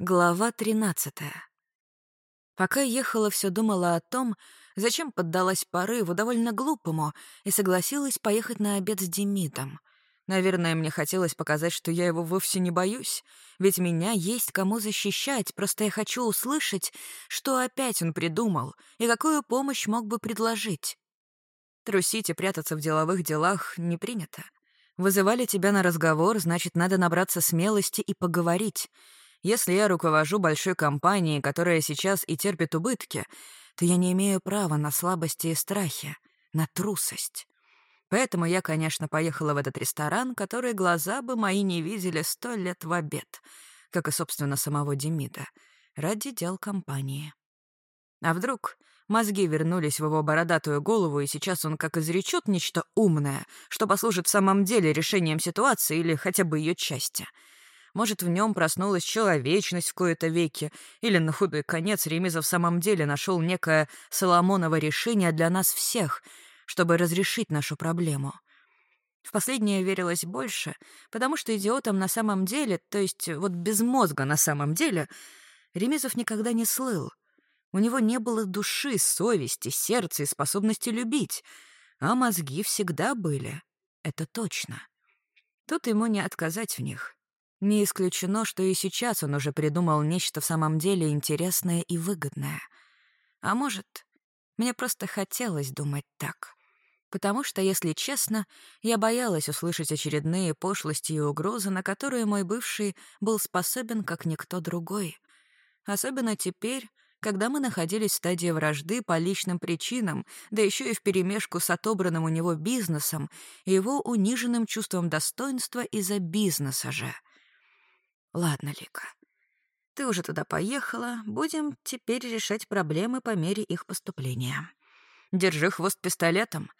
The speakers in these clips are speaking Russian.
Глава 13. Пока ехала, все думала о том, зачем поддалась порыву довольно глупому и согласилась поехать на обед с Демидом. Наверное, мне хотелось показать, что я его вовсе не боюсь, ведь меня есть кому защищать, просто я хочу услышать, что опять он придумал и какую помощь мог бы предложить. Трусить и прятаться в деловых делах не принято. Вызывали тебя на разговор, значит, надо набраться смелости и поговорить — если я руковожу большой компанией, которая сейчас и терпит убытки, то я не имею права на слабости и страхи, на трусость. Поэтому я, конечно, поехала в этот ресторан, который глаза бы мои не видели сто лет в обед, как и, собственно, самого Демида, ради дел компании. А вдруг мозги вернулись в его бородатую голову, и сейчас он как изречет нечто умное, что послужит в самом деле решением ситуации или хотя бы ее части — может, в нем проснулась человечность в кои-то веки, или на худой конец Ремизов в самом деле нашел некое Соломоново решение для нас всех, чтобы разрешить нашу проблему. В последнее верилось больше, потому что идиотом на самом деле, то есть вот без мозга на самом деле, Ремизов никогда не слыл. У него не было души, совести, сердца и способности любить, а мозги всегда были. Это точно. Тут ему не отказать в них. Не исключено, что и сейчас он уже придумал нечто в самом деле интересное и выгодное. А может, мне просто хотелось думать так. Потому что, если честно, я боялась услышать очередные пошлости и угрозы, на которые мой бывший был способен, как никто другой. Особенно теперь, когда мы находились в стадии вражды по личным причинам, да еще и вперемешку с отобранным у него бизнесом и его униженным чувством достоинства из-за бизнеса же — Ладно, Лика. Ты уже туда поехала, будем теперь решать проблемы по мере их поступления. Держи хвост пистолетом.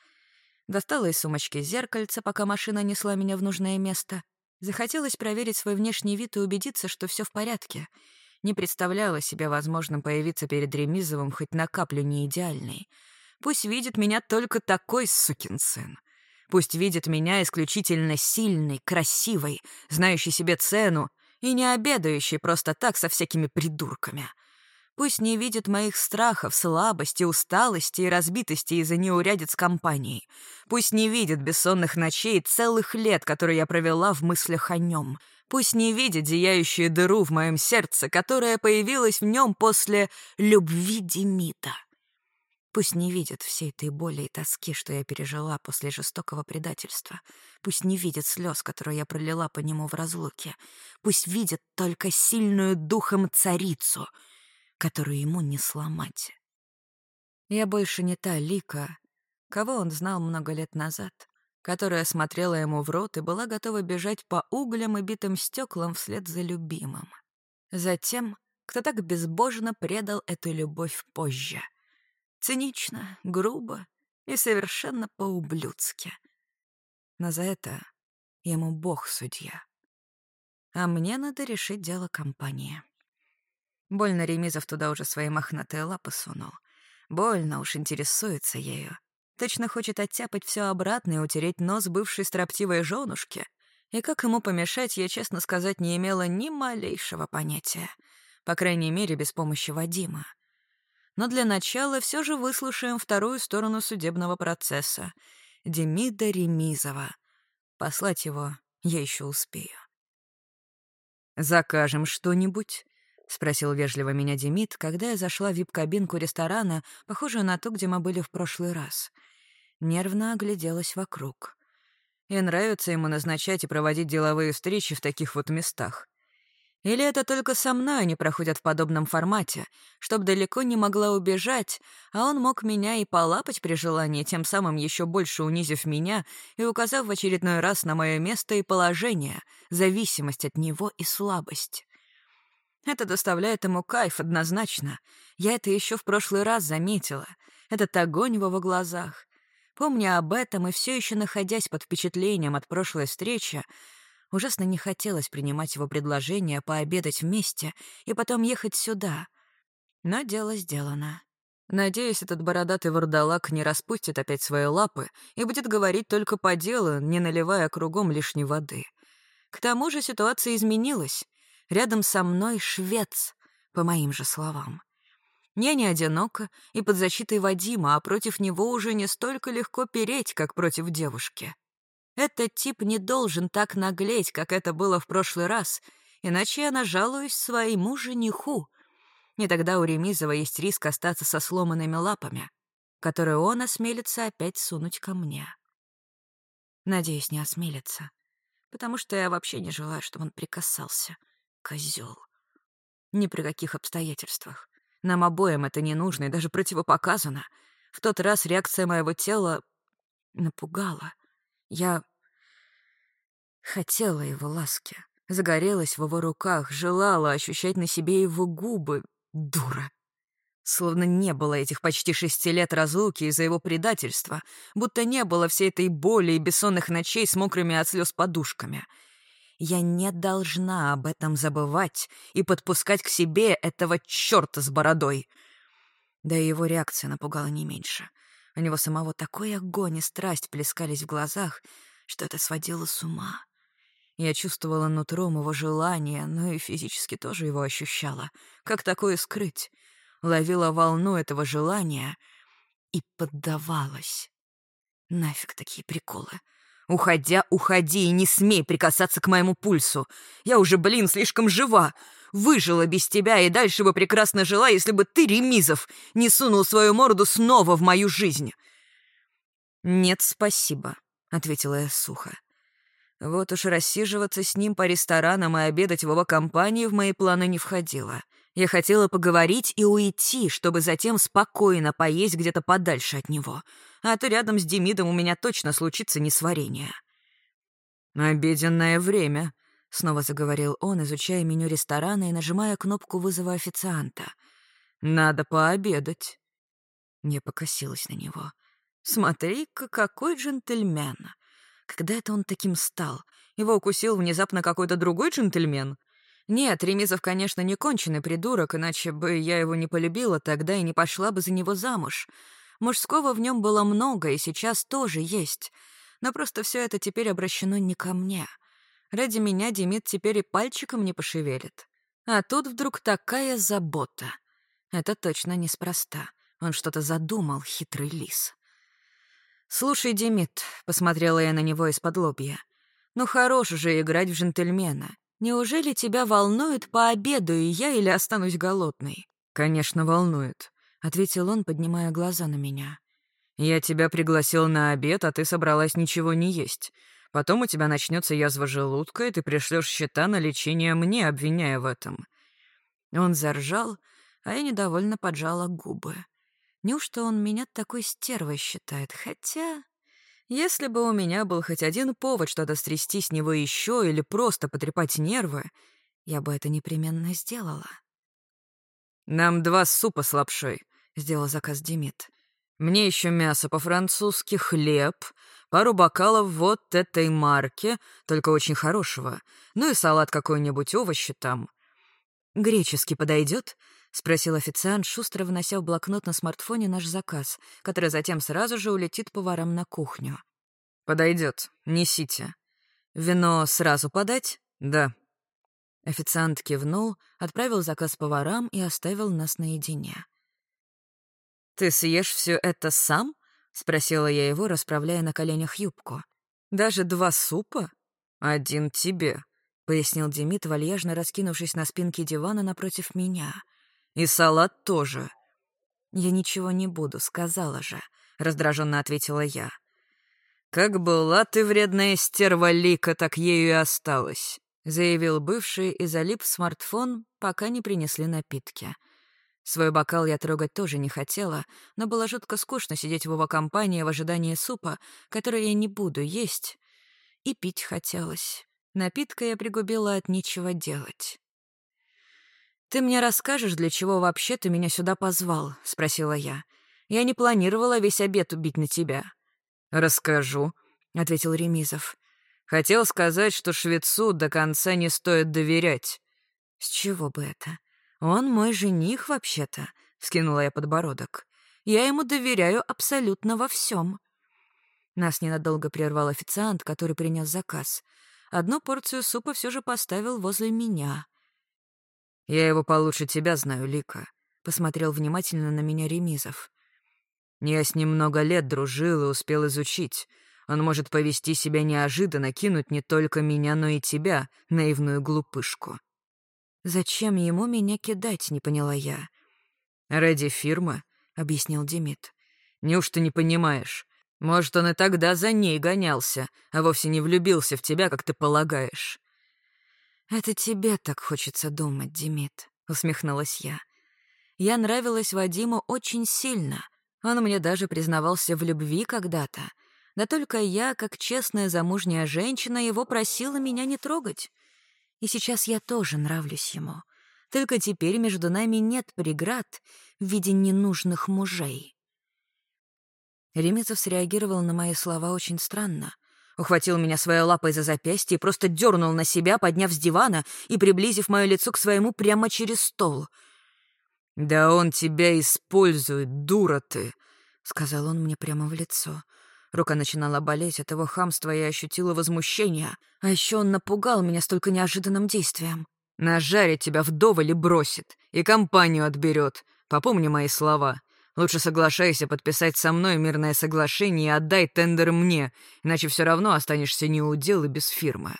Достала из сумочки зеркальце, пока машина несла меня в нужное место. Захотелось проверить свой внешний вид и убедиться, что все в порядке. Не представляла себе возможным появиться перед Ремизовым хоть на каплю не идеальной. Пусть видит меня только такой сукин сын. Пусть видит меня исключительно сильной, красивой, знающей себе цену и не обедающий просто так со всякими придурками. Пусть не видит моих страхов, слабости, усталости и разбитости из-за неурядиц компании. Пусть не видит бессонных ночей целых лет, которые я провела в мыслях о нем. Пусть не видит зияющую дыру в моем сердце, которая появилась в нем после любви Демида. Пусть не видит всей этой боли и тоски, что я пережила после жестокого предательства. Пусть не видит слез, которые я пролила по нему в разлуке. Пусть видит только сильную духом царицу, которую ему не сломать. Я больше не та Лика, кого он знал много лет назад, которая смотрела ему в рот и была готова бежать по углям и битым стеклам вслед за любимым. Затем, кто так безбожно предал эту любовь позже — Цинично, грубо и совершенно по-ублюдски. Но за это ему бог судья. А мне надо решить дело компании. Больно Ремизов туда уже свои мохнатые лапы сунул. Больно уж интересуется ею. Точно хочет оттяпать все обратно и утереть нос бывшей строптивой женушке. И как ему помешать, я, честно сказать, не имела ни малейшего понятия. По крайней мере, без помощи Вадима. Но для начала все же выслушаем вторую сторону судебного процесса. Демида Ремизова. Послать его я еще успею. «Закажем что-нибудь?» — спросил вежливо меня Демид, когда я зашла в вип-кабинку ресторана, похожую на ту, где мы были в прошлый раз. Нервно огляделась вокруг. И нравится ему назначать и проводить деловые встречи в таких вот местах. Или это только со мной они проходят в подобном формате, чтоб далеко не могла убежать, а он мог меня и полапать при желании, тем самым еще больше унизив меня и указав в очередной раз на мое место и положение, зависимость от него и слабость. Это доставляет ему кайф однозначно. Я это еще в прошлый раз заметила. Этот огонь в его глазах. Помня об этом и все еще находясь под впечатлением от прошлой встречи, Ужасно не хотелось принимать его предложение пообедать вместе и потом ехать сюда. Но дело сделано. Надеюсь, этот бородатый вурдалак не распустит опять свои лапы и будет говорить только по делу, не наливая кругом лишней воды. К тому же ситуация изменилась. Рядом со мной швец, по моим же словам. Я не одинока и под защитой Вадима, а против него уже не столько легко переть, как против девушки. Этот тип не должен так наглеть, как это было в прошлый раз, иначе я нажалуюсь своему жениху. И тогда у Ремизова есть риск остаться со сломанными лапами, которые он осмелится опять сунуть ко мне. Надеюсь, не осмелится, потому что я вообще не желаю, чтобы он прикасался. Козел. Ни при каких обстоятельствах. Нам обоим это не нужно и даже противопоказано. В тот раз реакция моего тела напугала. Я хотела его ласки, загорелась в его руках, желала ощущать на себе его губы. Дура. Словно не было этих почти шести лет разлуки из-за его предательства, будто не было всей этой боли и бессонных ночей с мокрыми от слез подушками. Я не должна об этом забывать и подпускать к себе этого черта с бородой. Да и его реакция напугала не меньше. У него самого такой огонь и страсть плескались в глазах, что это сводило с ума. Я чувствовала нутром его желание, но и физически тоже его ощущала. Как такое скрыть? ловила волну этого желания и поддавалась. Нафиг такие приколы. Уходя, уходи и не смей прикасаться к моему пульсу. Я уже, блин, слишком жива. Выжила без тебя и дальше бы прекрасно жила, если бы ты, Ремизов, не сунул свою морду снова в мою жизнь. «Нет, спасибо», — ответила я сухо. Вот уж рассиживаться с ним по ресторанам и обедать в его компании в мои планы не входило. Я хотела поговорить и уйти, чтобы затем спокойно поесть где-то подальше от него. А то рядом с Демидом у меня точно случится несварение. «Обеденное время», — снова заговорил он, изучая меню ресторана и нажимая кнопку вызова официанта. «Надо пообедать». Я покосилась на него. «Смотри-ка, какой джентльмен! Когда это он таким стал? Его укусил внезапно какой-то другой джентльмен? Нет, Ремизов, конечно, не конченый придурок, иначе бы я его не полюбила тогда и не пошла бы за него замуж. Мужского в нем было много, и сейчас тоже есть. Но просто все это теперь обращено не ко мне. Ради меня Демид теперь и пальчиком не пошевелит. А тут вдруг такая забота. Это точно неспроста. Он что-то задумал, хитрый лис. «Слушай, Демид», — посмотрела я на него из-под лобья, — «ну хорош же играть в джентльмена. Неужели тебя волнует, пообедаю я или останусь голодной?» «Конечно, волнует», — ответил он, поднимая глаза на меня. «Я тебя пригласил на обед, а ты собралась ничего не есть. Потом у тебя начнется язва желудка, и ты пришлешь счета на лечение мне, обвиняя в этом». Он заржал, а я недовольно поджала губы. Неужто он меня такой стервой считает? Хотя... Если бы у меня был хоть один повод что-то стрясти с него еще или просто потрепать нервы, я бы это непременно сделала. «Нам два супа с лапшой», — сделал заказ Демид. «Мне еще мясо по-французски, хлеб, пару бокалов вот этой марки, только очень хорошего, ну и салат какой-нибудь, овощи там». «Греческий подойдет?» — спросил официант, шустро внося в блокнот на смартфоне наш заказ, который затем сразу же улетит поварам на кухню. «Подойдет. Несите. Вино сразу подать?» «Да». Официант кивнул, отправил заказ поварам и оставил нас наедине. «Ты съешь все это сам?» — спросила я его, расправляя на коленях юбку. «Даже два супа? Один тебе», — пояснил Демид, вальяжно раскинувшись на спинке дивана напротив меня — и салат тоже. Я ничего не буду, сказала же, раздраженно ответила я. Как была ты вредная стерва Лика, так ею и осталась, заявил бывший и залип в смартфон, пока не принесли напитки. Свой бокал я трогать тоже не хотела, но было жутко скучно сидеть в его компании в ожидании супа, который я не буду есть, и пить хотелось. Напитка я пригубила от нечего делать. «Ты мне расскажешь, для чего вообще ты меня сюда позвал?» — спросила я. «Я не планировала весь обед убить на тебя». «Расскажу», — ответил Ремизов. «Хотел сказать, что швецу до конца не стоит доверять». «С чего бы это? Он мой жених, вообще-то», — вскинула я подбородок. «Я ему доверяю абсолютно во всем. Нас ненадолго прервал официант, который принес заказ. Одну порцию супа все же поставил возле меня — «Я его получше тебя знаю, Лика», — посмотрел внимательно на меня Ремизов. «Я с ним много лет дружил и успел изучить. Он может повести себя неожиданно, кинуть не только меня, но и тебя, наивную глупышку». «Зачем ему меня кидать?» — не поняла я. «Ради фирмы», — объяснил Демид. «Неужто не понимаешь? Может, он и тогда за ней гонялся, а вовсе не влюбился в тебя, как ты полагаешь». «Это тебе так хочется думать, Демид», — усмехнулась я. Я нравилась Вадиму очень сильно. Он мне даже признавался в любви когда-то. Да только я, как честная замужняя женщина, его просила меня не трогать. И сейчас я тоже нравлюсь ему. Только теперь между нами нет преград в виде ненужных мужей. Ремезов среагировал на мои слова очень странно. Ухватил меня своей лапой за запястье и просто дернул на себя, подняв с дивана и приблизив мое лицо к своему прямо через стол. «Да он тебя использует, дура ты!» — сказал он мне прямо в лицо. Рука начинала болеть от его хамства, и я ощутила возмущение. А еще он напугал меня столько неожиданным действием. «Нажарит тебя вдоволь и бросит, и компанию отберет. Попомни мои слова. Лучше соглашайся подписать со мной мирное соглашение и отдай тендер мне, иначе все равно останешься неудел и без фирмы».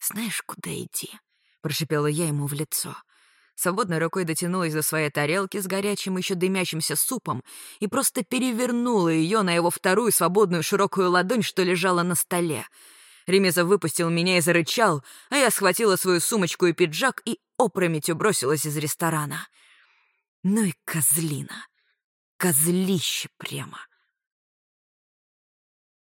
«Знаешь, куда иди?» — прошипела я ему в лицо. Свободной рукой дотянулась до своей тарелки с горячим еще дымящимся супом и просто перевернула ее на его вторую свободную широкую ладонь, что лежала на столе. Ремезов выпустил меня и зарычал, а я схватила свою сумочку и пиджак и опрометью бросилась из ресторана. Ну и козлина. Козлище прямо.